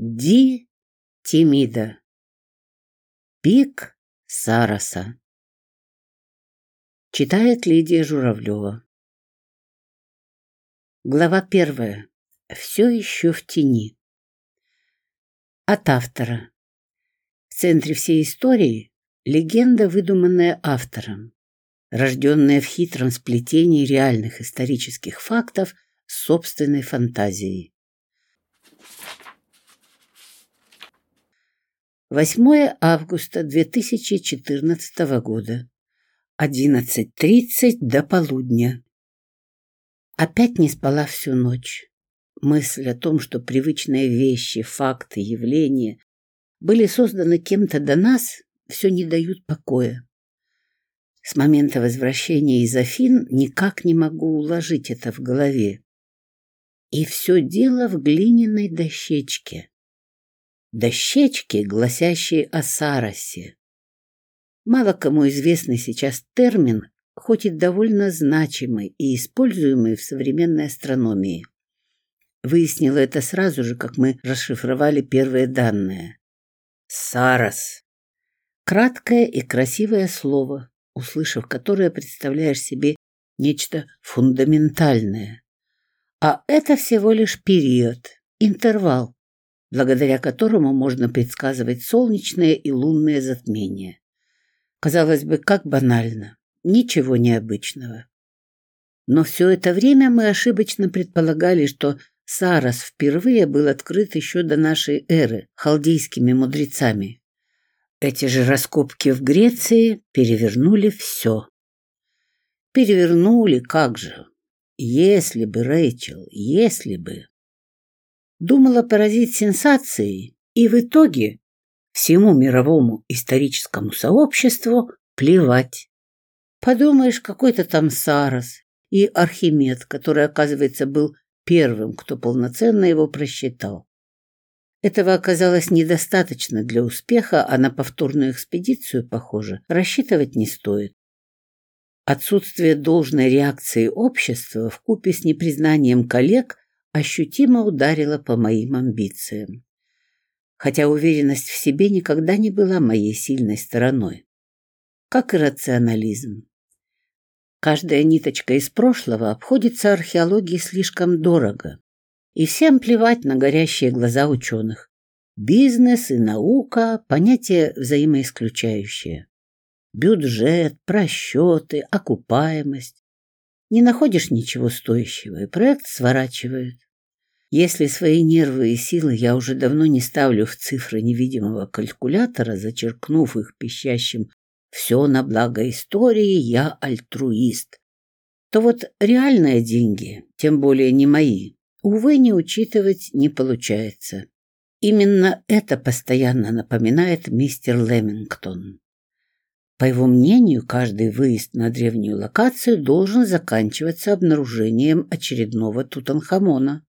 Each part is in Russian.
Ди Тимида. Пик Сараса. Читает Лидия Журавлева. Глава первая. Все еще в тени. От автора. В центре всей истории легенда, выдуманная автором, рожденная в хитром сплетении реальных исторических фактов собственной фантазией. 8 августа 2014 года. 11.30 до полудня. Опять не спала всю ночь. Мысль о том, что привычные вещи, факты, явления были созданы кем-то до нас, все не дают покоя. С момента возвращения из Афин никак не могу уложить это в голове. И все дело в глиняной дощечке дощечки, гласящие о Саросе. Мало кому известный сейчас термин, хоть и довольно значимый и используемый в современной астрономии. Выяснила это сразу же, как мы расшифровали первые данные. Сарос. Краткое и красивое слово, услышав которое, представляешь себе нечто фундаментальное. А это всего лишь период, интервал, благодаря которому можно предсказывать солнечные и лунные затмения. Казалось бы, как банально, ничего необычного. Но все это время мы ошибочно предполагали, что Сарас впервые был открыт еще до нашей эры халдейскими мудрецами. Эти же раскопки в Греции перевернули все. Перевернули, как же. Если бы, Рэйчел, если бы думала поразить сенсацией, и в итоге всему мировому историческому сообществу плевать. Подумаешь, какой-то там Сарос и Архимед, который, оказывается, был первым, кто полноценно его просчитал. Этого оказалось недостаточно для успеха, а на повторную экспедицию, похоже, рассчитывать не стоит. Отсутствие должной реакции общества в купе с непризнанием коллег ощутимо ударила по моим амбициям. Хотя уверенность в себе никогда не была моей сильной стороной. Как и рационализм. Каждая ниточка из прошлого обходится археологии слишком дорого. И всем плевать на горящие глаза ученых. Бизнес и наука – понятия взаимоисключающие. Бюджет, просчеты, окупаемость. Не находишь ничего стоящего, и проект сворачивают. Если свои нервы и силы я уже давно не ставлю в цифры невидимого калькулятора, зачеркнув их пищащим «все на благо истории, я альтруист», то вот реальные деньги, тем более не мои, увы, не учитывать не получается. Именно это постоянно напоминает мистер Лемингтон. По его мнению, каждый выезд на древнюю локацию должен заканчиваться обнаружением очередного Тутанхамона.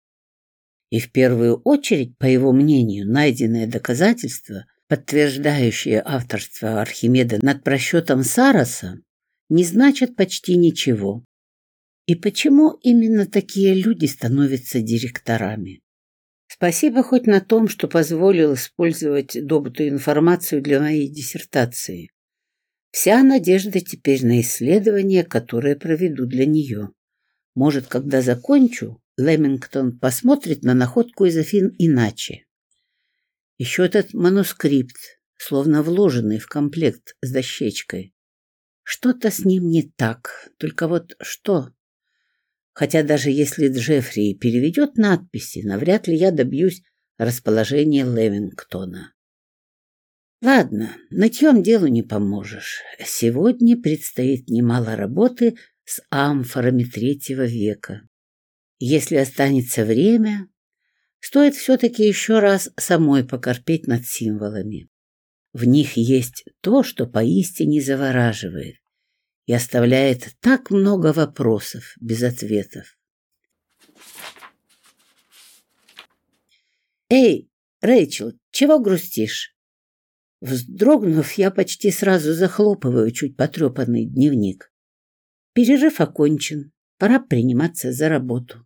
И в первую очередь, по его мнению, найденное доказательство, подтверждающее авторство Архимеда над просчетом Сароса, не значит почти ничего. И почему именно такие люди становятся директорами? Спасибо хоть на том, что позволил использовать добытую информацию для моей диссертации. Вся надежда теперь на исследования, которые проведу для нее. Может, когда закончу, Лемингтон посмотрит на находку из Афин иначе. Еще этот манускрипт, словно вложенный в комплект с дощечкой. Что-то с ним не так, только вот что? Хотя даже если Джеффри переведет надписи, навряд ли я добьюсь расположения Левингтона. Ладно, нытьем делу не поможешь. Сегодня предстоит немало работы с амфорами третьего века. Если останется время, стоит все-таки еще раз самой покорпеть над символами. В них есть то, что поистине завораживает и оставляет так много вопросов без ответов. «Эй, Рэйчел, чего грустишь?» Вздрогнув, я почти сразу захлопываю чуть потрепанный дневник. Перерыв окончен, пора приниматься за работу.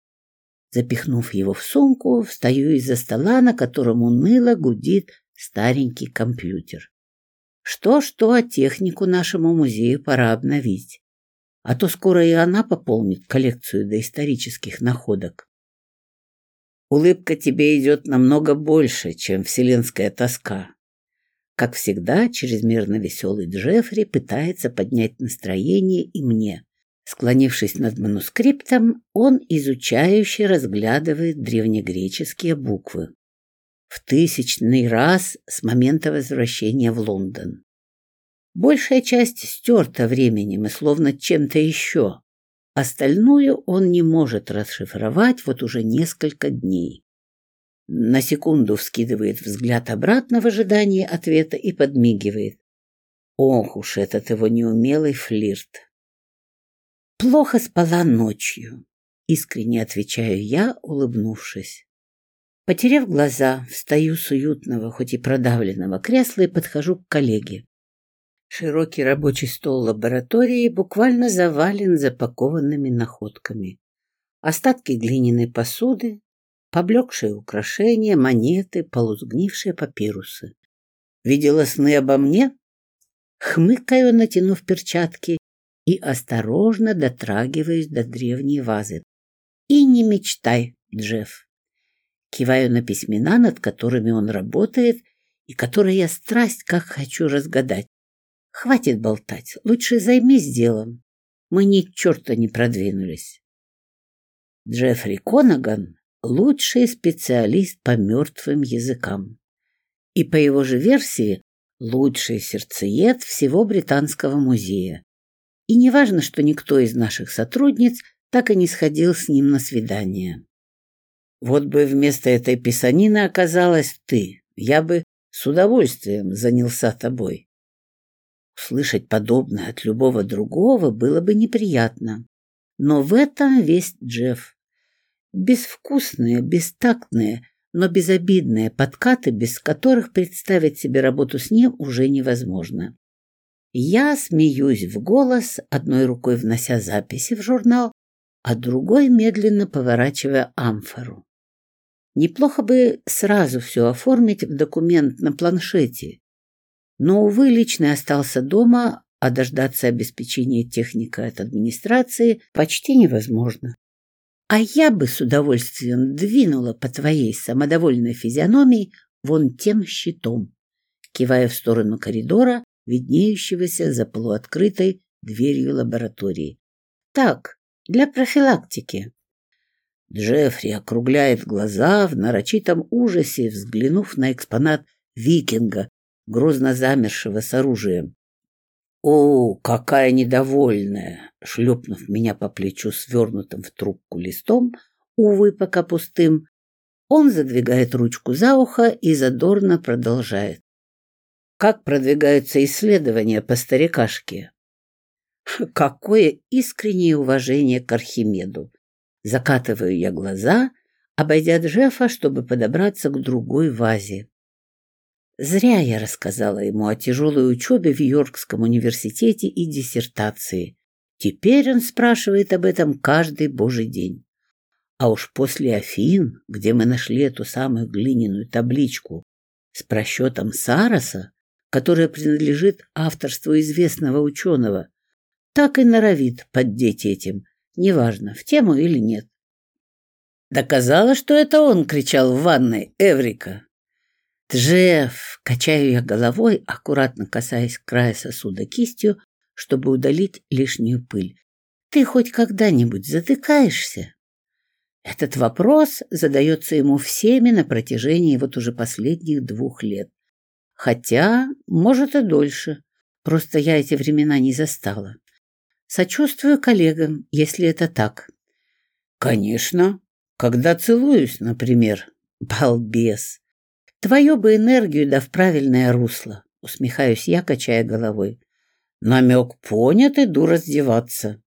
Запихнув его в сумку, встаю из-за стола, на котором уныло гудит старенький компьютер. Что-что, а технику нашему музею пора обновить. А то скоро и она пополнит коллекцию доисторических находок. Улыбка тебе идет намного больше, чем вселенская тоска. Как всегда, чрезмерно веселый Джеффри пытается поднять настроение и мне. Склонившись над манускриптом, он изучающе разглядывает древнегреческие буквы. В тысячный раз с момента возвращения в Лондон. Большая часть стерта временем и словно чем-то еще. Остальную он не может расшифровать вот уже несколько дней. На секунду вскидывает взгляд обратно в ожидании ответа и подмигивает. Ох уж этот его неумелый флирт. Плохо спала ночью, искренне отвечаю я, улыбнувшись. Потеряв глаза, встаю с уютного, хоть и продавленного кресла и подхожу к коллеге. Широкий рабочий стол лаборатории буквально завален запакованными находками. Остатки глиняной посуды, поблекшие украшения, монеты, полузгнившие папирусы. Видела сны обо мне? Хмыкаю, натянув перчатки, и осторожно дотрагиваюсь до древней вазы. И не мечтай, Джефф. Киваю на письмена, над которыми он работает, и которые я страсть как хочу разгадать. Хватит болтать, лучше займись делом. Мы ни черта не продвинулись. Джеффри Конаган — лучший специалист по мертвым языкам. И по его же версии, лучший сердцеед всего Британского музея. И не важно, что никто из наших сотрудниц так и не сходил с ним на свидание. Вот бы вместо этой писанины оказалась ты, я бы с удовольствием занялся тобой. Услышать подобное от любого другого было бы неприятно. Но в этом весь Джефф. Безвкусные, бестактные, но безобидные подкаты, без которых представить себе работу с ним уже невозможно. Я смеюсь в голос, одной рукой внося записи в журнал, а другой медленно поворачивая амфору. Неплохо бы сразу все оформить в документ на планшете. Но, увы, личный остался дома, а дождаться обеспечения техника от администрации почти невозможно. А я бы с удовольствием двинула по твоей самодовольной физиономии вон тем щитом, кивая в сторону коридора, виднеющегося за полуоткрытой дверью лаборатории. Так, для профилактики. Джеффри округляет глаза в нарочитом ужасе, взглянув на экспонат викинга, грозно замершего с оружием. «О, какая недовольная!» Шлепнув меня по плечу свернутым в трубку листом, увы, пока пустым, он задвигает ручку за ухо и задорно продолжает. Как продвигаются исследования по старикашке? Какое искреннее уважение к Архимеду! Закатываю я глаза, обойдя Джеффа, чтобы подобраться к другой вазе. Зря я рассказала ему о тяжелой учебе в Йоркском университете и диссертации. Теперь он спрашивает об этом каждый божий день. А уж после Афин, где мы нашли эту самую глиняную табличку с просчетом Сароса, которая принадлежит авторству известного ученого, так и норовит поддеть этим, неважно, в тему или нет. «Доказала, что это он!» — кричал в ванной Эврика. «Джефф!» — качаю я головой, аккуратно касаясь края сосуда кистью, чтобы удалить лишнюю пыль. «Ты хоть когда-нибудь затыкаешься?» Этот вопрос задается ему всеми на протяжении вот уже последних двух лет. Хотя, может, и дольше. Просто я эти времена не застала. Сочувствую коллегам, если это так. Конечно. Когда целуюсь, например. Балбес. Твою бы энергию да в правильное русло. Усмехаюсь я, качая головой. Намек понят, иду раздеваться.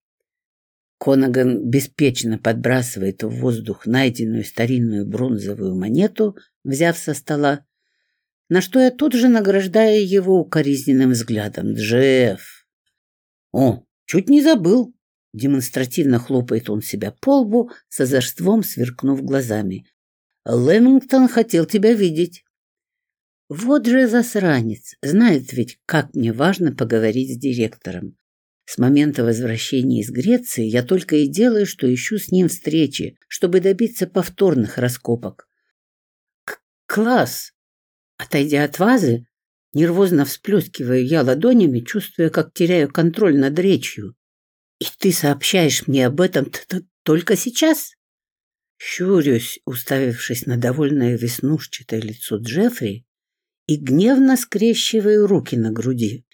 Конаган беспечно подбрасывает в воздух найденную старинную бронзовую монету, взяв со стола, на что я тут же награждаю его укоризненным взглядом. «Джефф!» «О, чуть не забыл. Демонстративно хлопает он себя по лбу, с озорством сверкнув глазами. Лэмингтон хотел тебя видеть. Вот же засранец, знает ведь, как мне важно поговорить с директором. С момента возвращения из Греции я только и делаю, что ищу с ним встречи, чтобы добиться повторных раскопок. К класс! Отойдя от вазы, нервозно всплескиваю я ладонями, чувствуя, как теряю контроль над речью. И ты сообщаешь мне об этом только сейчас? Щурюсь, уставившись на довольное веснушчатое лицо Джеффри, и гневно скрещиваю руки на груди.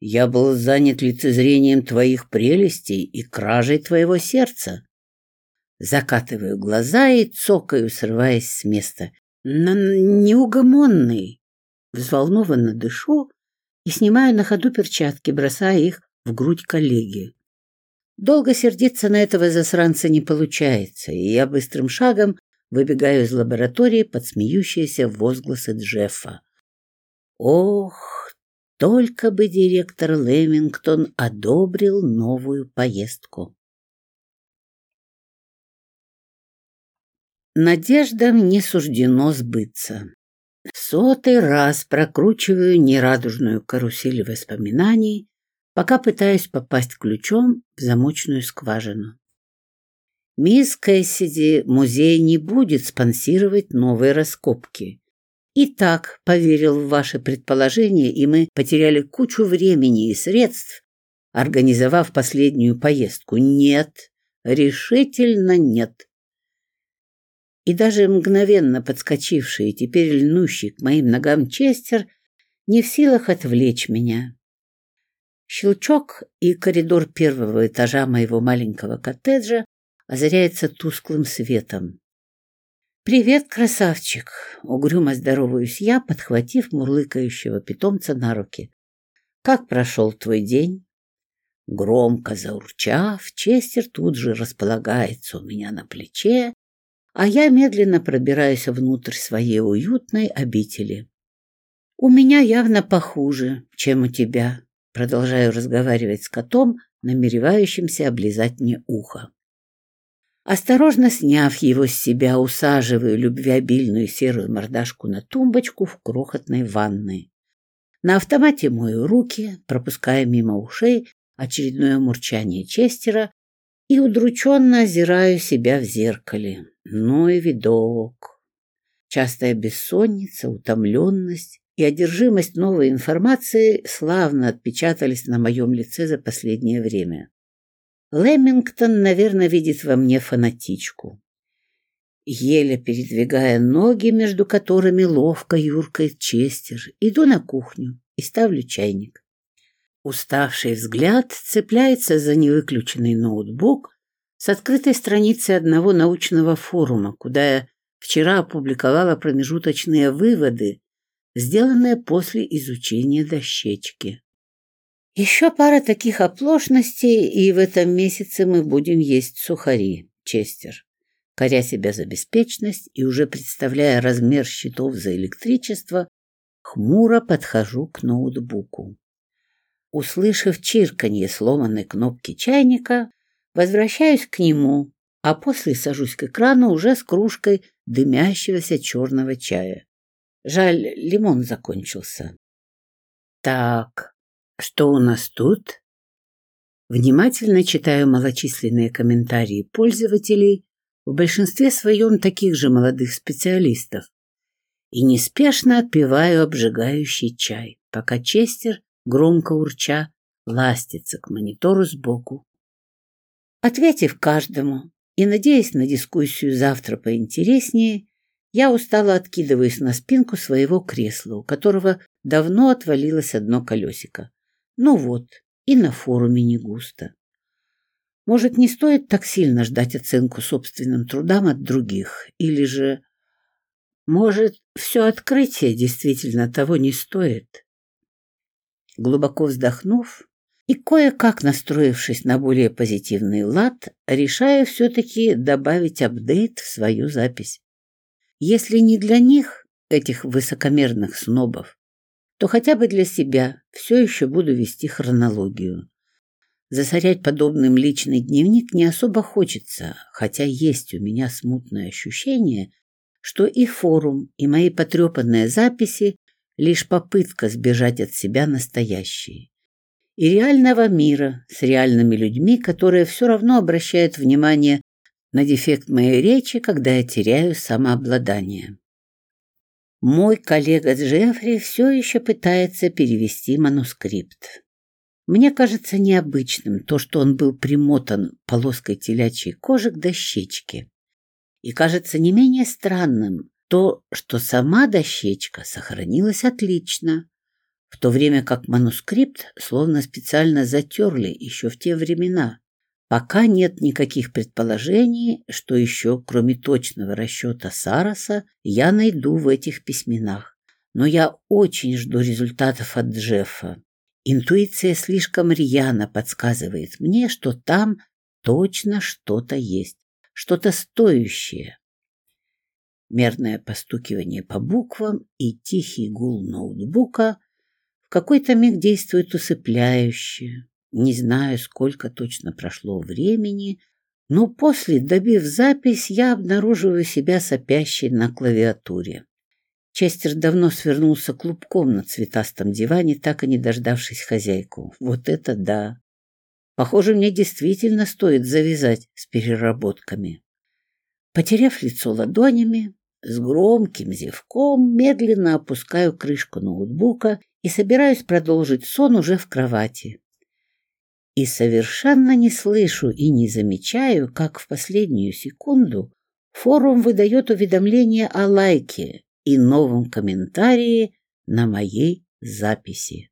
Я был занят лицезрением твоих прелестей и кражей твоего сердца. Закатываю глаза и цокаю, срываясь с места. На неугомонный. Взволнованно дышу и снимаю на ходу перчатки, бросая их в грудь коллеги. Долго сердиться на этого засранца не получается, и я быстрым шагом выбегаю из лаборатории под смеющиеся возгласы Джеффа. Ох, только бы директор Лемингтон одобрил новую поездку. Надеждам не суждено сбыться. Сотый раз прокручиваю нерадужную карусель воспоминаний, пока пытаюсь попасть ключом в замочную скважину. Мисс Кэссиди музей не будет спонсировать новые раскопки. И так поверил в ваше предположение, и мы потеряли кучу времени и средств, организовав последнюю поездку. Нет, решительно нет. И даже мгновенно подскочивший и теперь льнущий к моим ногам Честер не в силах отвлечь меня. Щелчок, и коридор первого этажа моего маленького коттеджа озаряется тусклым светом. «Привет, красавчик!» — угрюмо здороваюсь я, подхватив мурлыкающего питомца на руки. «Как прошел твой день?» Громко заурчав, Честер тут же располагается у меня на плече, а я медленно пробираюсь внутрь своей уютной обители. «У меня явно похуже, чем у тебя», Продолжаю разговаривать с котом, намеревающимся облизать мне ухо. Осторожно сняв его с себя, усаживаю любвеобильную серую мордашку на тумбочку в крохотной ванной. На автомате мою руки, пропуская мимо ушей очередное мурчание Честера и удрученно озираю себя в зеркале. Ну и видок. Частая бессонница, утомленность и одержимость новой информации славно отпечатались на моем лице за последнее время. Лемингтон, наверное, видит во мне фанатичку. Еле передвигая ноги, между которыми ловко юркает Честер, иду на кухню и ставлю чайник. Уставший взгляд цепляется за невыключенный ноутбук с открытой страницей одного научного форума, куда я вчера опубликовала промежуточные выводы сделанное после изучения дощечки. Еще пара таких оплошностей, и в этом месяце мы будем есть сухари, Честер. Коря себя за беспечность и уже представляя размер счетов за электричество, хмуро подхожу к ноутбуку. Услышав чирканье сломанной кнопки чайника, возвращаюсь к нему, а после сажусь к экрану уже с кружкой дымящегося черного чая. Жаль, лимон закончился. Так, что у нас тут? Внимательно читаю малочисленные комментарии пользователей, в большинстве своем таких же молодых специалистов, и неспешно отпиваю обжигающий чай, пока Честер, громко урча, ластится к монитору сбоку. Ответив каждому и надеясь на дискуссию завтра поинтереснее, я устало откидываюсь на спинку своего кресла, у которого давно отвалилось одно колесико. Ну вот, и на форуме не густо. Может, не стоит так сильно ждать оценку собственным трудам от других, или же... Может, все открытие действительно того не стоит? Глубоко вздохнув и кое-как настроившись на более позитивный лад, решаю все-таки добавить апдейт в свою запись. Если не для них, этих высокомерных снобов, то хотя бы для себя все еще буду вести хронологию. Засорять подобным личный дневник не особо хочется, хотя есть у меня смутное ощущение, что и форум, и мои потрепанные записи — лишь попытка сбежать от себя настоящей. И реального мира с реальными людьми, которые все равно обращают внимание на дефект моей речи, когда я теряю самообладание. Мой коллега Джеффри все еще пытается перевести манускрипт. Мне кажется необычным то, что он был примотан полоской телячьей кожи к дощечке. И кажется не менее странным то, что сама дощечка сохранилась отлично, в то время как манускрипт словно специально затерли еще в те времена. Пока нет никаких предположений, что еще, кроме точного расчета Сароса, я найду в этих письменах. Но я очень жду результатов от Джеффа. Интуиция слишком рьяно подсказывает мне, что там точно что-то есть, что-то стоящее. Мерное постукивание по буквам и тихий гул ноутбука в какой-то миг действует усыпляюще, не знаю, сколько точно прошло времени, но после, добив запись, я обнаруживаю себя сопящей на клавиатуре. Честер давно свернулся клубком на цветастом диване, так и не дождавшись хозяйку. Вот это да! Похоже, мне действительно стоит завязать с переработками. Потеряв лицо ладонями, с громким зевком медленно опускаю крышку ноутбука и собираюсь продолжить сон уже в кровати и совершенно не слышу и не замечаю, как в последнюю секунду форум выдает уведомление о лайке и новом комментарии на моей записи.